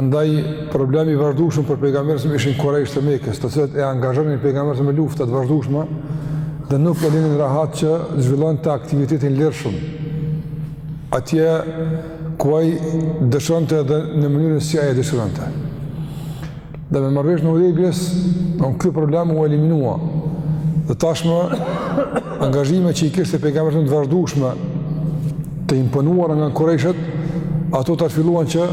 Andaj problemi i vazhdueshëm për pejgamberin a.s. ishin kurejshët e Mekës, të cilët e angazhonin pejgamberin a.s. me lufta të vazhdueshme dhe nuk e linin rahat që të zhvillonte aktivitetin lirshëm. Atje ku ai dëshironte edhe në mënyrën si ai dëshironte. Dhe me marrëveshjen e Hudejbijes, ky problem u eliminua. Dhe tashmë, angazhime që i kishte pejgamberi a.s. të vazhdueshme, të imponuara nga kurejshët, ato tash filluan që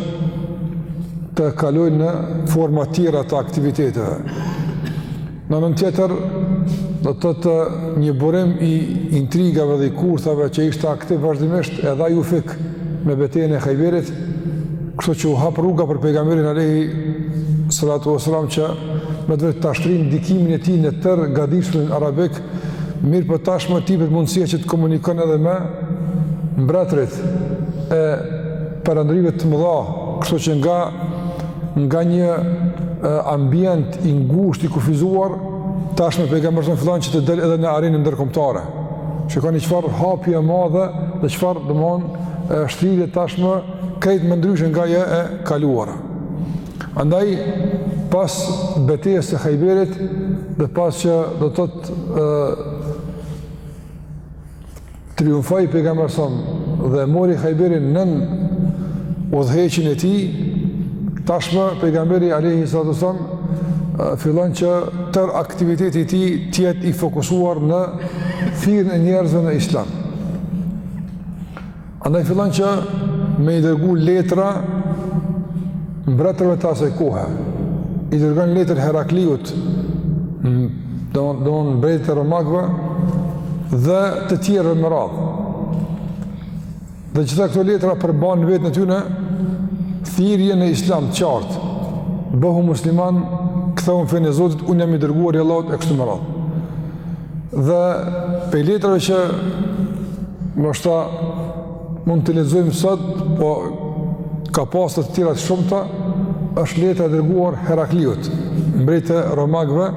të kalojnë në forma tjera të aktiviteteve. Në anën tjetër, do të thotë një burim i intrigave dhe i kurthave që ishte aktiv vazhdimisht edhe ai u fik me betejën e Hajberit, kështu që u hap rruga për pejgamberin alejhi salatu ve selam që me të vërtetë ta shtrijë ndikimin e tij në tërë gadishullin arabik, mirëpo tashmë t'i jepet mundësia që të komunikon edhe me mbretërit e perandorive të mëdha, kështu që nga nga një ambient i ngushtë i kufizuar, tashmë pejgamberi a.s. fillon që të del edhe në arenë ndërkombëtare. Shikoni çfarë hapje e madhe dhe çfarë domethënë shtrirje tashmë krejt më ndryshe nga ajo e kaluara. Andaj, pas betejës së Hajberit dhe pasi që do të thotë triumfoi pejgamberi a.s. dhe mori Hajberin nën udhëheqjen e tij, tashmë pejgamberi alejhi salatu ve selam fillon që tërë aktiviteti i tij të jetë i fokusuar në thirrjen e njerëzve në Islam. Andaj fillon që me i dërgu letra mbretërve të asaj kohe. I dërgon letër Herakliut, domethënë mbretit të romakëve dhe të tjerëve me radhë. Dhe gjitha këto letra përmbanin në veten e tyne thirrje në islam qartë, bëhu musliman, kthehu në fenë e Zotit, unë jam i dërguar i Allahut e kështu me radhë. Dhe prej letrave që ndoshta mund të lexojmë sot, po ka pas të tjera të shumta, është letra e dërguar Herakliut, mbretit të romakëve,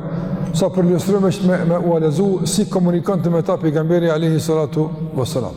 sa për ilustrim është me, me ua lexu si komunikonte me ta pejgamberi alejhi salatu ve selam.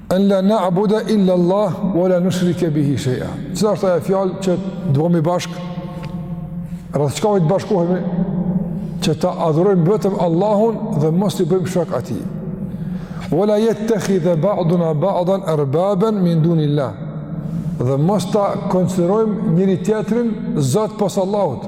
En la na'budu illa Allah wa la nushrike bihi shay'a. Cila është ajo fjalë që t'bëhemi bashkë? Rreth çka me u bashkohemi? Që ta adhurojmë vetëm Allahun dhe mos t'i bëjmë shok atij. Wa la yattakhidha ba'duna ba'dan arbaban min dunillah. Dhe mos ta konsiderojmë njëri-tjetrin zot pos Allahut.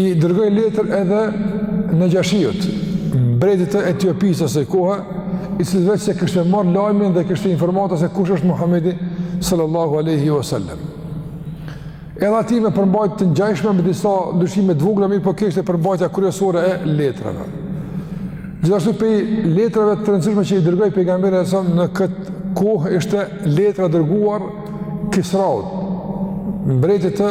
I dërgoi letër edhe Nexhashiut, mbretit të Etiopisë asaj kohe, i cili veç se kishte marrë lajmin dhe kishte informata se kush është Muhammedi sallallahu aleyhi wa sallam. Edhe atij me përmbajtje të ngjashme me disa ndryshime t'vogla, mirëpo kjo ishte përmbajtja kryesore e letrave. Gjithashtu pej letrave të rëndësishme që i dërgoi pejgamberi alejhi selam në këtë kohë ishte letra e dërguar Kisraut, mbretit të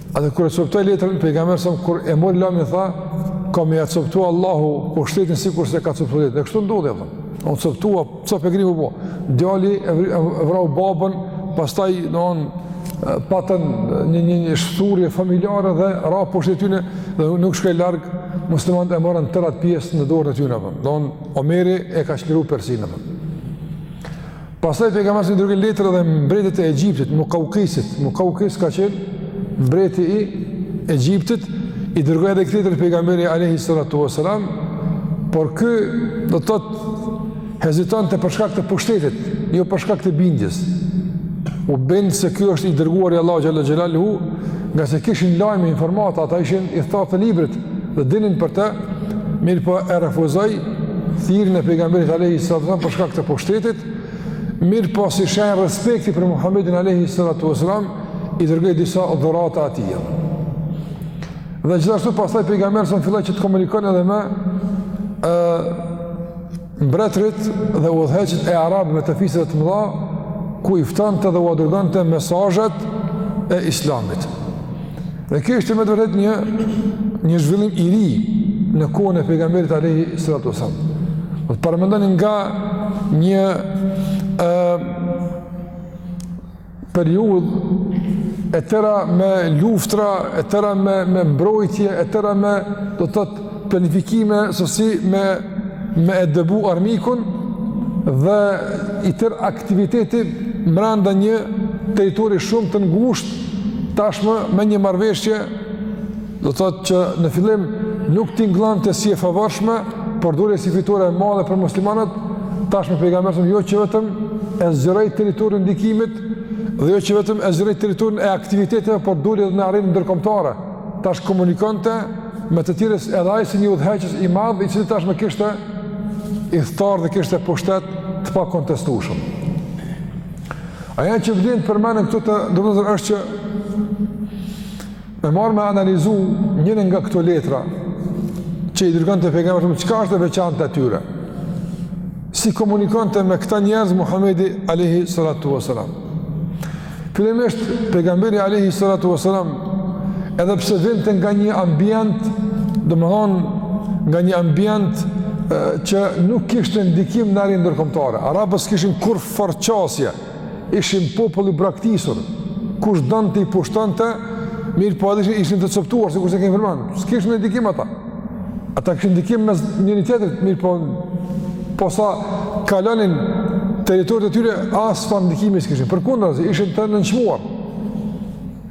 Edhe kur e coptoi letrën, pejgamberi alejhi selam kur e mori lajmin tha, ka me ia coptu Allahu pushtetin sikurse e ka coptu letrën. E kështu ndodhi, domethënë. U coptua, copë e grimë u bo. Djali e vrau babën, pastaj domethënë, patën një një një shthurje familjare dhe ra pushteti i tyne dhe nuk shkoi larg, muslimanët e morën tërë atë pjesë në dorën e tyne, po. Domethënë, Omeri e ka çliru Persinë, po. Pastaj pejgamberi i dërgoi letër edhe mbretit të Egjiptit, Mukaukisit. Mukaukis ka qenë mbreti i Egjiptit, i dërgoi edhe këtij letër pejgamberi alayhi salatu wasalam, por ky do të thotë hezitonte për shkak të pushtetit, jo për shkak të bindjes. U bind se ky është i dërguari i Allahut xhele xhelaluhu, ngase kishin lajme informata, ata ishin ithtarë të librit dhe dinin për të, mirëpo e refuzoi thirrjen e pejgamberit alayhi salatu wasallam për shkak të pushtetit, mirëpo si shenjë respekti për Muhamedin alayhi salatu wasallam i dërgoi disa dhurata atij. Dhe gjithashtu pastaj pejgamberi alejhi selam filloi që të komunikon edhe me ë Mbretërit dhe udhëheqësit e arabëve të fiseve të mëdha, ku i ftonte dhe ua dërgonte mesazhet e islamit. Dhe kjo ishte me të vërtetë një, një zhvillim i ri në kohën e pejgamberit alejhi salatu selam. Dhe paramendoni nga një e, periudhë e tëra me luftra, e tëra me, me mbrojtje, e tëra me, do të thotë, planifikime se si me, me e dëbu armikun dhe i tërë aktiviteti mranda një territori shumë të ngushtë tashmë me një marrëveshje Do të thotë që në fillim nuk tingëllante si e favorshme, por doli si fitore e madhe për muslimanët. Tashmë pejgamberi jo që vetëm e zgjeroi territorin e ndikimit dhe jo që vetëm e zgjeroi territorin e aktiviteteve, por doli edhe në arenën ndërkombëtare. Tash komunikonte me të tjerët edhe ai si një udhëheqës i madh i cili tashmë kishte ithtarë dhe kishte pushtet të pakontestueshëm. Ajo që vlen të përmendet këtu të nderuar është që Me marrë me analizu njërën nga këto letra që i dërgonte pejgamberi shumë, çka është e veçanta e tyre? Si komunikonte me këta njerëz Muhammedi alejhi salatu ve selam? Fillimisht, pejgamberi alejhi salatu ve selam, edhe pse vinte nga një ambient, domethënë, nga një ambient që nuk kishte ndikim në arenën ndërkombëtare. Arabët s'kishin kurrfarë qasje, Ishin popull i braktisur, kush donte i pushtonte, mirëpo edhe ishin të coptuar, sikurse kemi përmend, s'kishin ndikim ata. Ata kishin ndikim mes njëri-tjetrit, mirëpo, posa kalonin territorin e tyre, asfarë ndikimi s'kishin, përkundrazi, ishin të nënçmuar.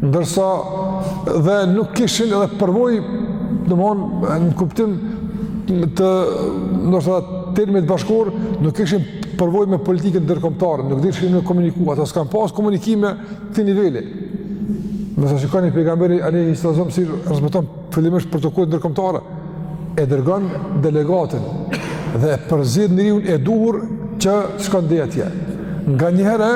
Ndërsa dhe nuk kishin edhe përvojë, domethënë, në kuptim të, ndoshta të termit bashkëkohor, nuk kishin përvojë me politikën ndërkombëtare, nuk dishin me komuniku, ata s'kanë pas komunikime të këtij niveli. Ndërsa shikoni pejgamberi alejhi selam si respekton fillimisht protokollet ndërkombëtare e dërgon delegatin dhe e përzgjedh njeriun e duhur që shkon deri atje. Nganjëherë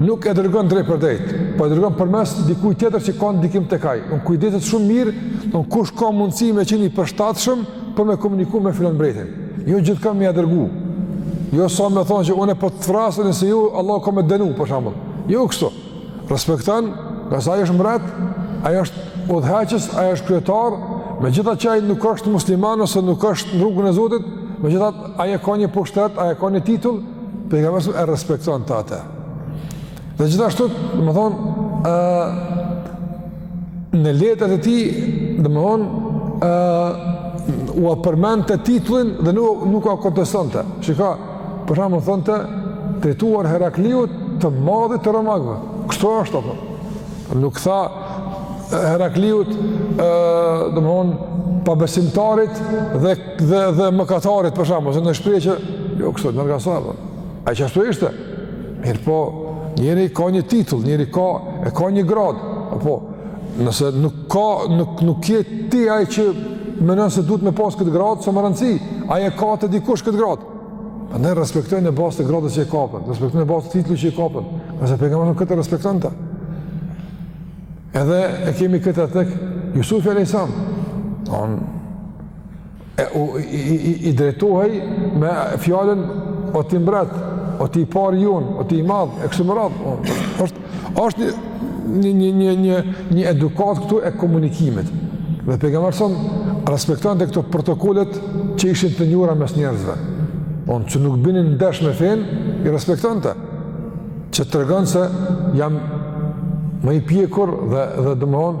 nuk e dërgon drejtpërdrejt, po e dërgon përmes dikujt tjetër që ka ndikim tek ai. Domethënë kujdeset shumë mirë, domethënë kush ka mundësi me qenë i përshtatshëm për me komuniku me filan mbretin. Jo gjithkah me ia dërgu. Jo sa me thënë që unë po të thrras nëse jo Allahu ka me dënu për shembull. Jo kështu. Respekton, ngase ai është mbret, ai është udhëheqës, ai është kryetar, megjithatë që ai nuk është musliman ose nuk është në rrugën e Zotit, megjithatë ai e ka një pushtet, ai e ka një titull, pejgamberi e respektonte atë. Dhe gjithashtu, domethënë, në letrat e tij, domethënë, ua përmendte titullin dhe nuk, nuk ua kontestonte. Shiko, për shembull thonte drejtuar Herakliut të madhit të romakëve. Kështu është apo? Nuk tha Herakliut ë domethënë pabesimtarit dhe dhe dhe mëkatarit për shembull, se në shpreh që jo kështu në rrasa. A që ashtu ishte. Mirëpo njeri ka një titull, njeri ka e ka një gradë, apo Nëse nuk ka, nuk, nuk je ti ai që menon se duhet me pas këtë gradë, s'o me rëndësi, ai e ka te dikush këtë gradë. Po ne respektojmë në bazë të gradës që e kapën, respektojmë në bazë të titullit që e kapën, nëse pejgamberi këtë respektonte. Edhe e kemi këtë tek Jusufi alejhi selam, e u i, i, i drejtohej me fjalën o ti mbret, o ti i pari jonë, o ti i madh, e kështu me radhë. Është është një një një një një edukatë këtu e komunikimit. Dhe pejgamberi alejhi selam respektonte këto protokollet që ishin të njohura mes njerëzve. On që nuk binin ndesh me fenë, i respektonte. Që tregon se jam më i pjekur dhe dhe domthon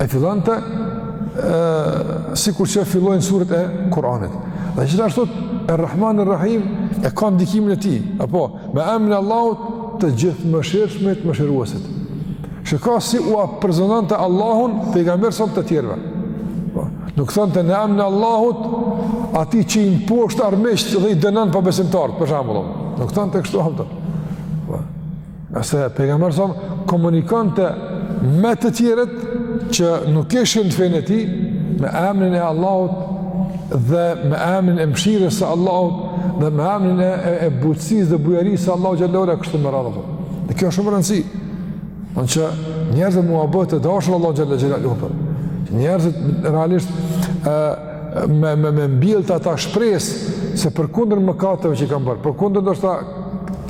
E fillonte sikur që fillojnë suret e Kur'anit. Dhe gjithashtu Errahmanirrahim e ka ndikimin e tij, apo, me emrin e Allahut të gjithëmëshirshmit, mëshiruesit. Shiko si ua prezantonte Allahun pejgamberi alejhi selam të tjerëve. Po, nuk thonte në emrin e Allahut atij që i mposht armiqtë dhe i dënon pabesimtarët, për shembull. Nuk thonte kështu hapëtër. Ase pejgamberi alejhi selam komunikonte me të tjerët që nuk kishin fenë e tij me emrin e Allahut dhe me emrin e mëshirës së Allahut dhe me emrin e, e, e butësisë dhe bujarisë së Allahut xhelle ve ala kështu me radhë. Dhe kjo është shumë me rëndësi. Në që njerëzit m'ua bë të dashur Allahun xhelle xhelaluhu. Njerëzit realisht ë me me me mbjell te ata shpresë se përkundër mëkateve që kanë bërë, përkundër ndoshta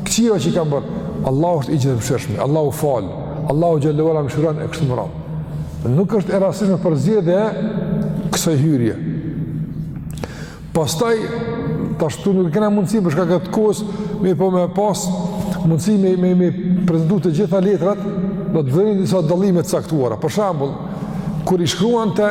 këqijave që kanë bërë, Allahu është i gjithëmshirshëm. Allahu fal. Allahu xhelle ve ala mëshiron e kështu me radhë. Nuk është e rastishme përzgjedhja e kësaj hyrje. Pastaj tashti nuk kena mundësi për shkak të kohës, mirëpo me pas mundësi me me me prezantu të gjitha letrat, do të vëreni disa dallime të caktuara. Për shembull, kur i shkruante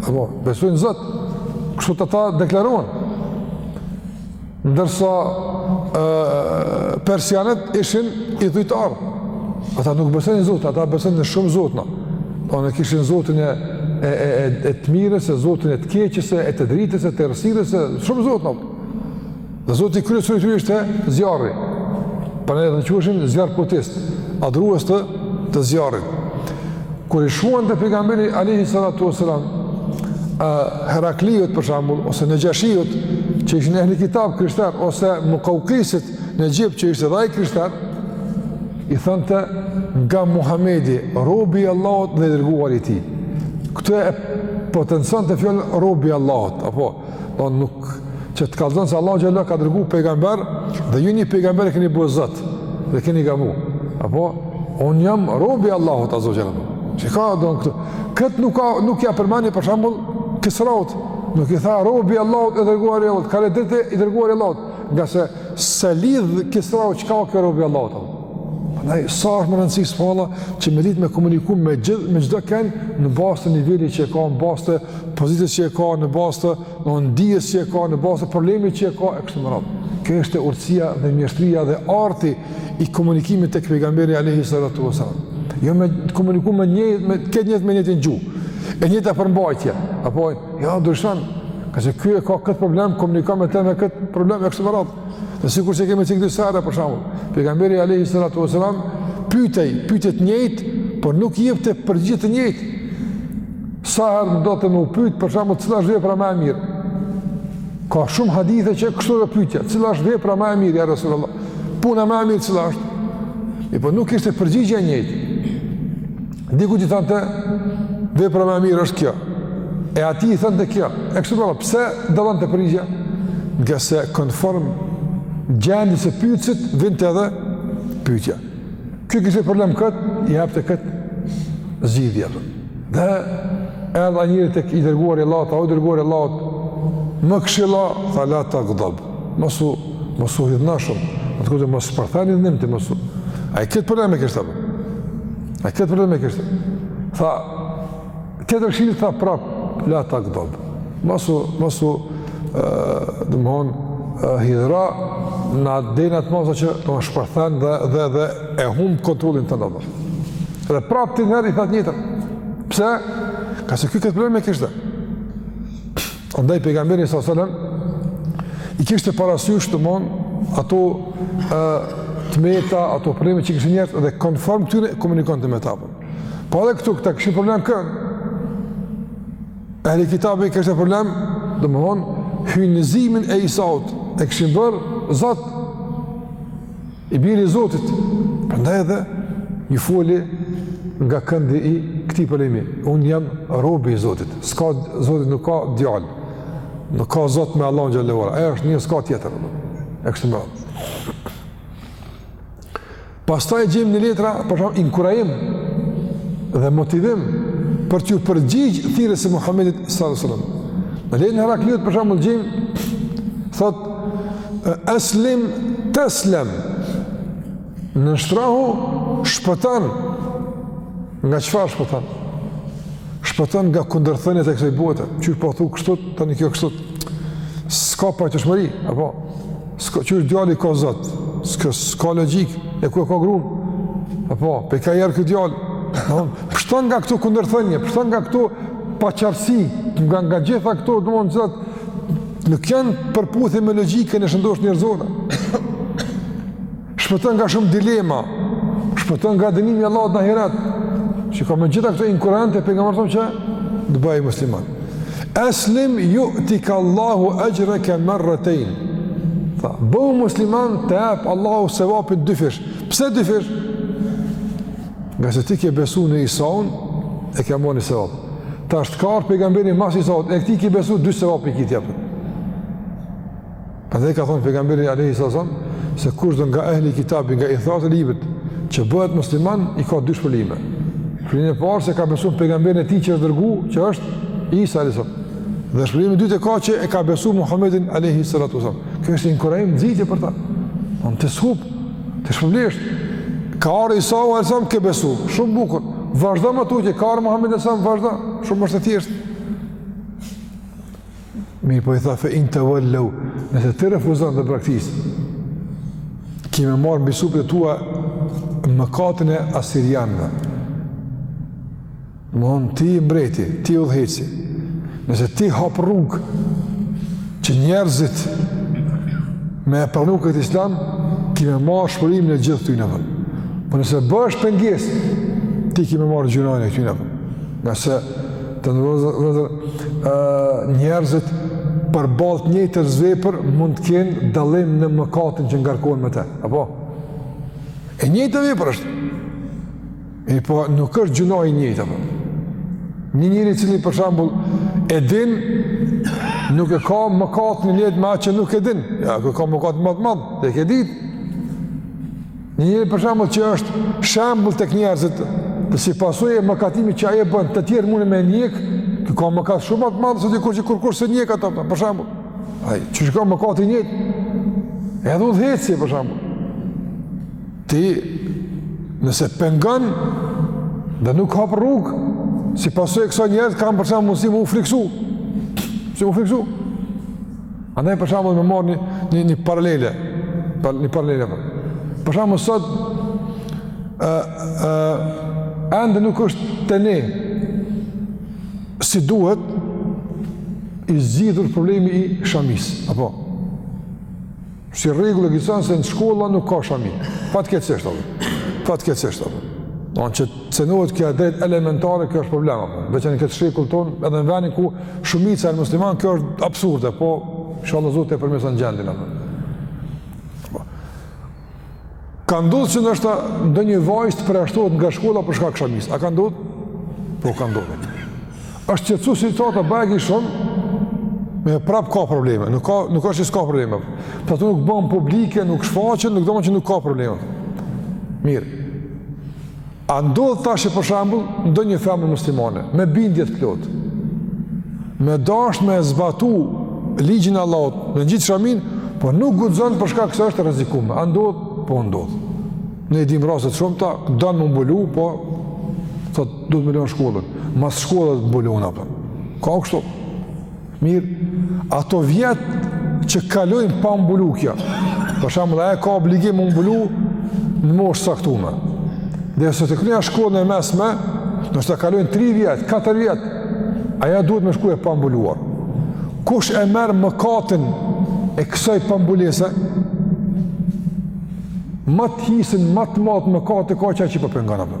Apo, besojnë në Zot. Kështu ata deklaruan. Ndërsa ë persianët ishin idhujtarë. Ata nuk besojnë në Zot, ata besojnë në shumë Zotna. Po e kishin Zotin e e e e të mirës, e Zotin e të keqës, e të dritës, e të errësirës, shumë Zotna. Dhe zoti kryesor i tyre ishte zjarri. Prandaj edhe quheshin zjarrputist, adhurues të të zjarrit. Kur i shkruante pejgamberi alayhi salatu wasalam, Herakliut për shembull ose Nexhashiut që ishin ehli kitab krishterë ose Mukaukisit në Egjipt që ishte edhe ai krishter, i thënte nga Muhamedi, robi i Allahut dhe i dërguari i tij. Këtë e potenconte fjalën robi i Allahut, apo do nuk që të kallzon se Allahu xhallahu ka dërguar pejgamber dhe ju një pejgamber e keni bërë zot dhe keni gabu. Apo unë jam robi i Allahut azze ue xhel. Çka don këtu? Kët nuk ka nuk ia përmendi për shembull Kisraut. Nuk i tha robi i Allahut i dërguari i Allahut. Kaloi direkt i dërguari i Allahut. Ngase s'e lidh Kisraut çka kjo robi i Allahut. Andaj, sa është me rëndësi shkolla që me dit me komuniku me gjithë, me çdo kënd në bazë të nivelit që e ka, në bazë të pozitës që e ka, në bazë të bindjes që e ka, në bazë të problemit që e ka, e kështu me radhë. Kjo është urtësia dhe mjeshtria dhe arti i komunikimit tek pejgamberi Alejhi Sallatu Vesalam. Jo me komuniku me një, me këtë njëjtë me të njëjtën gjuhë, e njëjta përmbajtje. Apo, ja, ndryshon, ngase ky e ka këtë problem, komunikon me të me këtë problem, e kështu me radhë. Dhe sikur se kemi cekë disa herë për shembull, pejgamberi alayhi salatu wasalam pyetej, pyetje të njëjtë, por nuk jepte përgjigje të njëjtë. Sa herë ndodhte m'u pyet për shembull cila është vepra më e mirë? Ka shumë hadithe që kështu o pyetja, cila është vepra më e mirë ja Rasulullah? Puna më e mirë cila është? E po nuk ishte përgjigje e njëjtë. Diku i thante vepra më e mirë është kjo, e atij i thënte kjo, e kështu përra, pse dallonte përgjigjja? Ngase konform gjendjes së pytësit, vinte edhe pytja. Ky e kishte problem këtë, i hapte këtë zgjidhje. Dhe erdh njëri tek i dërguari i Allahut, o i dërguar i Allahut, më këshillo, tha la tagdab, mos u, mos u hidhno shumë, më të këtë mos shpërthen hidhnimi mos u. Ai këtë problem e kishte problem. Ai këtë problem e kishte. Tha, tjetër këshillë, tha prap, la tagdab. Mos u, mos u, domethënë, hidhëro në atë dejnë atë masa që të më shpërthen dhe, dhe, dhe e humb kontrolin tënd. Dhe prap tri herë i tha të njëjtën. Pse? Ngase ky këtë problem e kishte dhe. Andaj pejgamberi sa selam i kishte parasysh domethon ato e, të meta, ato probleme që kishin njerëzit dhe konform këtyre komunikonte me ta. Po edhe këtu këta kishin problem kë? Ehli kitabi kishte problem, domthon hyjnizimin e Isaut e kishin bër Zot I biri i Zotit, prandaj edhe ju foli nga këndi i këtij problemi, unë jam robi i Zotit, s'ka, Zoti nuk ka djalë, nuk ka Zot me Allahun xhel-le ve ala, Ai është një, s'ka tjetër, e kështu me radhë. Pastaj gjejmë në letra, për shembull, inkurajim dhe motivim për t'ju përgjigj thirrjes së Muhammedit s.a.s. Në letrën e Herakliut, për shembull, gjejmë, thotë, Eslim teslem. Nënshtrohu, shpëton. Nga çfarë shpëton? Shpëton nga kundërthëniet e kësaj bote. Qysh po thu kështu, tani kjo kështu. S'ka pajtueshmëri, apo? S'ka qysh djali ka zot. S'ka s'ka logjik, e ku e ka gruan? Apo, prej kah erdh ky djal. Pshton nga këto kundërthënie, pshton nga këto paqartësi, nga nga gjitha këto domethon se ato Nuk janë në përputhje me logjikën e shëndosh njerëzore. Shpëton nga shumë dilema, shpëton nga dënimi i Allahut në ahiret. Që ka me gjitha këto inkurajonte pejgamberi alejhi selam që të bëhet musliman. Eslim jutikallahu exhreke merretejn. Tha, bëhu musliman të ep Allahu sevapin dyfish. Pse dyfish? Ngase ti ke besu në Isaun, e ke marr ni sevap. Tash ka ardh pejgamberi mas Isaut, e këtij ke besu, dy sevape i ki ti apo. Prandaj ka thonë pejgamberi alejhi selam, se kushdo nga ehli kitabi, nga ithtarët e librit, që bëhet musliman, i ka dy shpërblime. Shpërblimi i parë se ka besu në pejgamberin e tij që është dërgu, që është Isa alejhi selam. Dhe shpërblimin e dytë e ka që e ka besu Muhammedin alejhi selam. Ky është inkurajim, nxitje për ta. Në të skupë, Të shpërblesh, ka ardh Isau alejhi selam, ke besu, shumë bukur, vazhdo më tutje, ka ardh Muhammedi alejhi selam, vazhdo, shumë është e thjeshtë. Mirëpo i tha, fe in tevel-leu, nëse ti refuzon dhe praktikisht, ki me marrë mbi supet tua mëkatin e asirianëve. Domethon ti je mbreti, ti udhëheqësi. Nëse ti hap rrugë që njerëzit me e pranu këtë islam, ki me marrë shpërblimin e gjithë këtyne, apo? Po nëse bëhesh pengesë, ti ki me marrë gjynahin e këtyne. Ngase, të nderuar, njerëzit përballë të njëjtës vepër mund të kenë dallim në mëkatin që ngarkohen me te. Apo? E njëjta vepër është. E po nuk është gjynah i njëjtë apo. Një njeri i cili për shembull e din, nuk e ka mëkat njëjtë me atë që nuk e din. Ja, nuk e ka mëkat më të madh, e ke dit. Një njëri përshambull që është shembull tek njerëzit, dhe si pasojë e mëkatimit që ai e bën, të tjerë munen me ndjek, ka mëkat shumë ma të madh, se dikush që kurrkush s'e ndjek atë, për shembull. Ai, që s'ka mëkat të njëjtë, edhe udhëheqje, për shembull. Ti, nëse pengon dhe nuk hap rrugë, si pasojë e kësaj njerëz kanë për shembull mundësi me u friksu. Si u friksu? Andaj për shembull me marr ni një paralele, po një paralele. Po. Për shembull sot ë ë ende nuk është te ne si duhet i zgjidhur problemi i shamisë, apo Si rregull ekziston se në shkolla nuk ka shami. Fatkeqësisht apo. Fatkeqësisht apo. Domethënë që cenohet kjo e drejtë elementare kjo është problem apo. Veçan në këtë shekull tonë edhe në vendin ku shumica është musliman kjo është absurde, po inshallah Zoti e përmirëson gjendjen apo. Ka ndodhë që ndoshta ndonjë vajzë të përjashtohet nga shkolla për shkak shamisë. A ka ndodhë? Po, ka ndodhë. Asht qetësu situata bajagi shumë, ama prapë ka probleme. Nuk, ka, nuk është që s'ka probleme. Po ato nuk bëhen publike, nuk shfaqen, nuk domethënë që nuk ka probleme. Mirë. A ndodhë tash për shembull, ndonjë femër muslimane, me bindje të plotë, me dashtë me zbatu ligjin e Allahut, me ngjit shamin, po nuk guxon për shkak se është e rrezikume. A ndodh? Po ndodh. Ne i dimë rastet e shumta, don m'u mbulu, po, thot, do të më lënë shkollën. Mas shkolle do mbulohna, apo. Ka kështu. Mirë, ato vjet që kalojnë pa mbulu kjo, për shembull ajo e ka obligim m'u mbulu në moshë të caktume. Derisa të kryn ajo shkollën e mesme, nëse kalojnë 3 vjet, 4 vjet, ajo duhet me shku e pambuluar. Kush e merr mëkatin e kësaj pambulese, ma të hisen ma të madhe mëkat e ka ai që po pengon ato.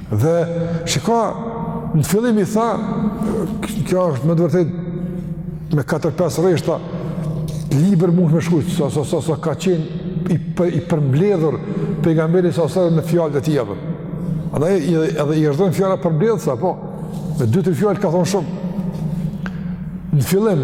Dhe shiko, në fillim i tha, kjo është me të vërtetë me 4-5 rreshta libër mundesh me shkrujt, sa, sa, sa, sa ka qenë i, për, i përmbledhur Pejgamberi salallahu në fjalët e tija. Andaj edhe i është dhënë fjala përmbledhëse apo, me 2-3 fjalë ka thonë shumë. Në fillim,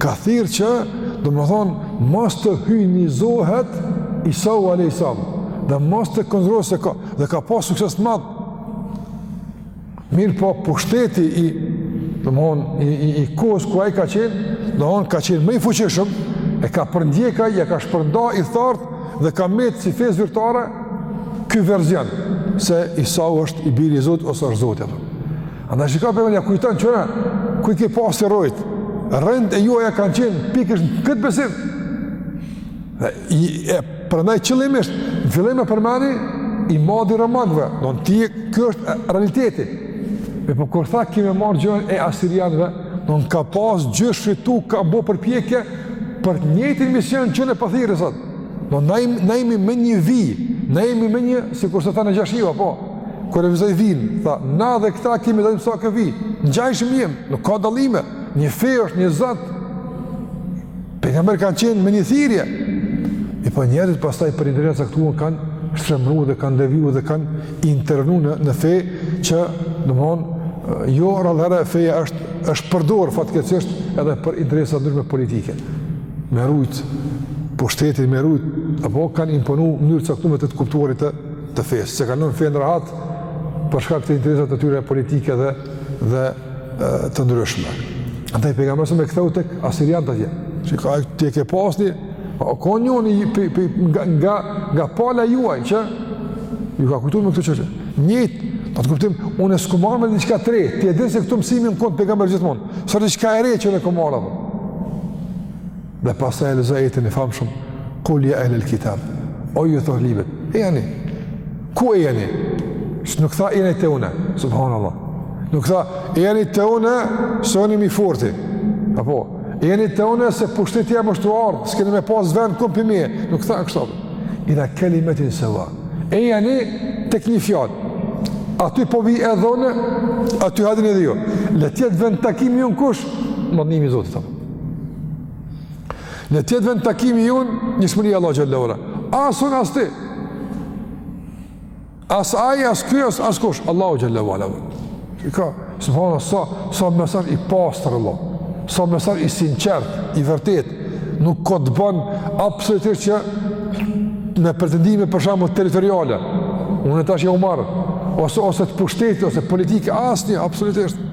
Ka thirrë që, domethonë, mos të hyjnizohet Isau a.s. Dhe mos të konsiderohet se ka, dhe ka pas sukses të madh. Mirëpo, pushteti i, domethonë, i, i, i kohës ku ai ka qenë, domethonë, ka qenë më i fuqishëm, e ka përndjek atë, ia ka shpërnda ithtarët, dhe ka metë si fe zyrtare, ky verzion, se Isau është i biri i Zotit, ose është Zot, Andaj shiko për me ia kujtu që na, ku i ke pas ti rrojt, rrënjët e juaja kanë qenë pikërisht në këtë besim. Dhe, i, e, prandaj qëllimisht, në fillim e përmendi, i madhi i romakëve, do të thotë, ky është realiteti. Mirëpo kur tha, ki me marrë gjynahin e asirianëve, domethonë ka pas gjyshërit tu, ka bo përpjekje, për të njëjtin mision që unë po thirri, sot. Domethonë na jemi me një vijë, na jemi me një, sikurse tha Nexhashiu, po, Kur e vizoi vijën, tha, na dhe këta kemi dallim sa kjo vijë, ngjashëm jemi, nuk ka dallime, një fe është një Zot, pejgamberët kanë qenë me një thirrje, mirëpo njerëzit pastaj për interesa të caktuara kanë shtrembëru dhe kanë deviju dhe kanë intervenu në, në fe që, domethonë, jo rrallëherë feja është, është përdorë fatkeqësisht edhe për interesa të ndryshme politike. Me rujtë, pushtetin me rujtë, apo kanë imponu mënyrë të caktume të të kuptuarit të të fesë, s'e kanë lon fenë rahat për shkak të interesave të tyre politike dhe dhe të ndryshme. Andaj pejgamberi e ktheu tek asirianët atje. Shiko ti e ke pas një, o kon njëri pe, pe, nga nga nga pala juaj që ju ka kujtuar me këtë çështje. Njëjtë, në atë kuptim, unë s'kam ardhë me diçka të re. Ti e di se këto mësime u kon pejgamberi gjithmonë. S'o diçka e re që unë kam ardhë. Dhe pastaj e lexoi ajetin e famshëm, kul ja ehlel kitab, o ju ithtarë të librit, ejani, ku ejani, se nuk tha ejani te unë, subhanAllah, nuk tha ejani te unë, se unë më i forti, apo, ejani te unë, se pushteti jem është t'u ardhë, s'keni me pas vend, kom për mje, nuk tha kështu atë, ila kelimetin seva, ejani tek një fjalë, aty po vij edhe unë, aty hajdeni edhe ju, le të jetë vendtakimi jonë kush, madhnimi i Zotit, Le të jetë vendtakimi jonë njëshmëria e Allahut xhel-le ve ala. As unë as ti. As ai, as kjo, as, askush. Allahu xhel-le ve ala. I ka, subhanallah, sa, sa mesazh i pastër Allah. Sa mesazh i sinqertë, i vërtetë. Nuk ka të ban absolutisht hiç me pretendime për shembull territoriale. Unë e tash jau marr. Ose, ose të pushtetit, ose politike. Asnjë, absolutisht.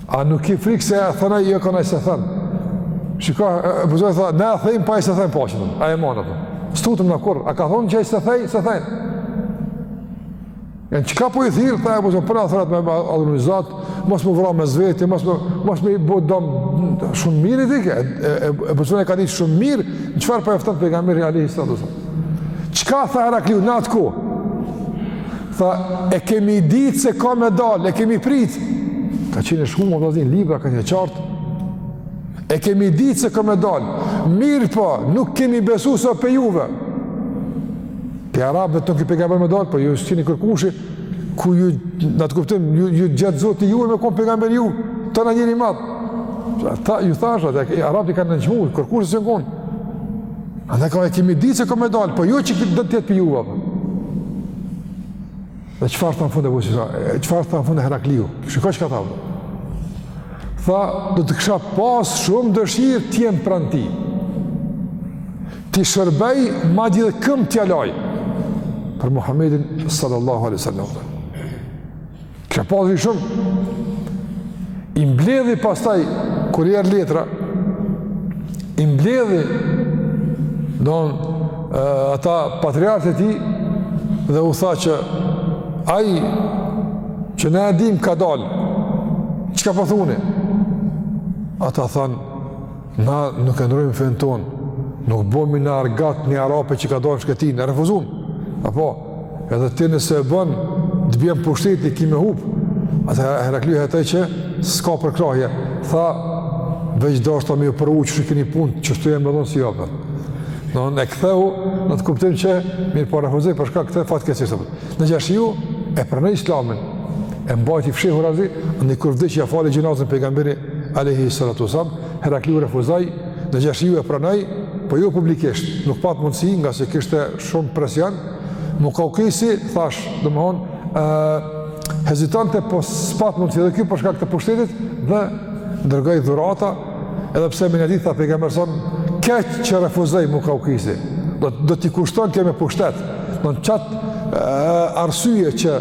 A nuk ki frikë se e then, jo ka ai s'e then. Shiko, vëzhgoj thonë, na e thejmë po ai s'e then pashë. Po, a e mona po. S'tutëm na kurrë, a ka thonë që s'e then, s'e then. E çka po i thirr tha po për atë me adhuru një Zot, mos me vra me zvetë, mos me mos me bo dom shumë mirë ti ke. E po e ka ditë shumë mirë, në çfarë po fton pejgamberi alejhi salatu wasalam. Çka tha Herakliu në atë kohë? Tha, e kemi ditë se ka me dalë, e kemi pritë. Ka qenë e shkrume, n'libra ka qenë e qartë. E kemi ditë se ka me dalë. Mirëpo, nuk kemi besu se o pej juve. Te arabët një pejgamber me dalë, po ju s'jeni kërkushi, ku ju, në atë kuptim, ju, ju zgjedh Zoti juve me konë pejgamber ju, të në njeri i madh. Tha, ju thashë, arabët i kanë nënçmu, kërkushi s'kini konë. Andaj tha e kemi ditë se ka me dalë, po jo që do të jetë pej juve. Dhe çfarë tha në fund e bësi, çfarë tha në fund Herakliu, shiko çka tha. Tha, do të kisha pas shumë dëshirë t'jem pranë tij. T'i shërbej, madje edhe këmbët t'ja laj. Për Muhammedin sallallahu alejhi wa sallam. Kjo pati shumë. I mbledhi pastaj, kur i erdh letra, i mbledhi, domethonë, ata patriarkët e tij, dhe u tha që, ai, që ne e dimë ka dalë, çka po thuni? Ata thanë, Na nuk e ndrojmë fenë tonë, nuk bëhemi na argat të një arabi që ka dalë në shkretinë, e refuzun. A po, edhe ti nëse e bën, të bjen pushteti, ki me hup. Atëherë Herakliu hetoi që s'ka përkrahje. Tha, veç deshta me ju provu qysh e keni punën, qishtu me thënë si jopër. Në në e ktheu, në atë kuptim që mirëpo refuzoi për shkak të fatë këtë sisëm. Najashiu e pranoi islamin, e mbajti fshehur deri kur vdiq ja fali xhenazen pejgamberi, alejhi salatu wasalam, Herakliu refuzoi, Najashiu e pranoi, po jo publikisht, nuk pat mundësi, ngase kishte shumë presion, Mukaukisi, thash, domethonë, uh, hezitonte, po s'pat mundësi, edhe kjo për shkak të pushtetit, dhe dërgoi dhurata, edhe pse me në ditë, tha pejgamberi alejhi salam, keq që refuzoi Mukaukisi, do, do t'i kushton kjo me pushtet, domethonë qat uh, arsye që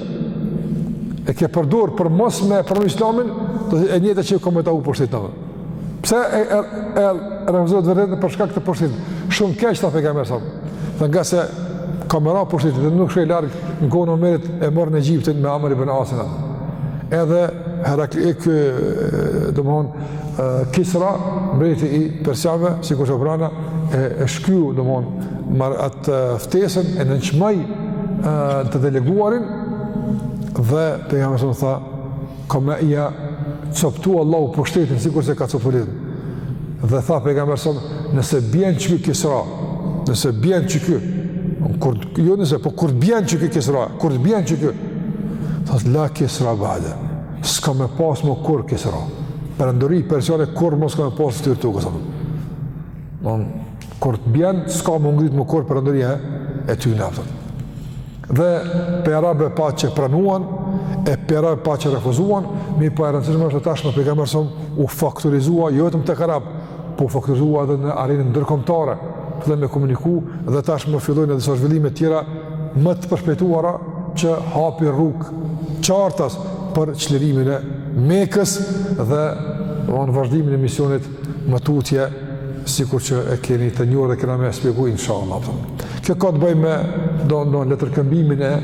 e ke përdor për mos me e pranu islamin, e njëjta që e ka me t'u hup pushteti edhe. Pse e, e, e, e refuzove t'vërtetën për shkak të pushtetit? Shumë keq, tha pejgamberi alejhi salam. Dhe ngase ka me ra pushteti, dhe nuk shkoi larg në kohën e Omerit e morën Egjiptin me Amr ibn Asin. Edhe Herakli, kë, domethonë, Kisra, mbreti i persianëve, sikurse u pa, e, e shkyu, domethënë, marr atë ftesën, e nënçmoi të deleguarin, dhe pejgamberi alejhi selam tha, ka me ia coptu Allahu pushtetin, sikurse ka coptu letrën. Dhe tha pejgamberi alejhi selam, nëse bjen qiky Kisra, nëse bjen qiky, kur, jo nëse, po kur bjen qiky Kisra, kur bjen qiky, thotë, la Kisra bade, S'ka me pas më kurrë Kisra. Perandori persiane kurrë më s'ka me pas n'fytyrë tokës apo. Domethënë kur të bjen s'ka me u ngrit më kurrë perandoria e tyne apo. Dhe pe arabe pa që pranuan e pe arabe pa që refuzuan, mirëpo e rëndësishme është tashmë pejgamberi u faktorizua jo vetëm tek arab, po u faktorizua edhe në arenën ndërkombëtare, fillojnë me komuniku dhe tashmë fillojnë edhe disa zhvillime tjera më të përshpejtuara që hapi rrugë qartas për çlirimin e Mekës dhe von vazhdimin e misionit më tutje sikur që e keni të njohur dhe kena me shpjegu inshallah. Kjo ka të bëjë me domethënë letërkëmbimin e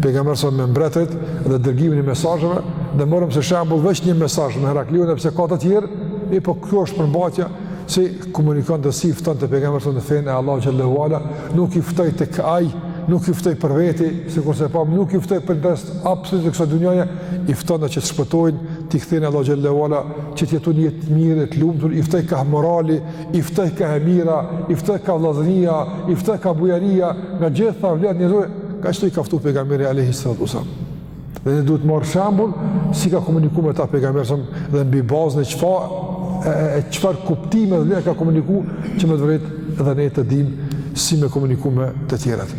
pejgamberit me mbretërit dhe dërgimin e mesazheve, dhe morëm si shembull vetëm një mesazh me Heraklion dhe pse ka të tjerë, e po kjo është përmbajtja si komunikonte si ftonte pejgamberi alejhi selam në fenë e Allahut xhelle ue ala, nuk i ftoi tek ai, nuk i ftoi për veti, sikurse pa nuk i ftoi për interes absolut të kësaj dunjaje, i ftonte që të shpëtojnë, t'i kthehen Allahut xhelle ue ala, që të jetojnë jetë mirë, të lumtur, i ftoi kah morali, i ftoi kah e mira, i ftoi kah vllaznia, i ftoi kah bujaria, nga gjithë ato vlerat njerëzore, kah qeto i ka ftu pejgamberi alejhi salatu ue selam. Dhe ne duhet të marrim shembull si ka komuniku me ta pejgamberi alejhi selam dhe mbi bazën e çfa, e, e, çfarë kuptime dhe vlera ka komuniku që me të vërtetë dhe ne të dimë si me komuniku me të tjerët.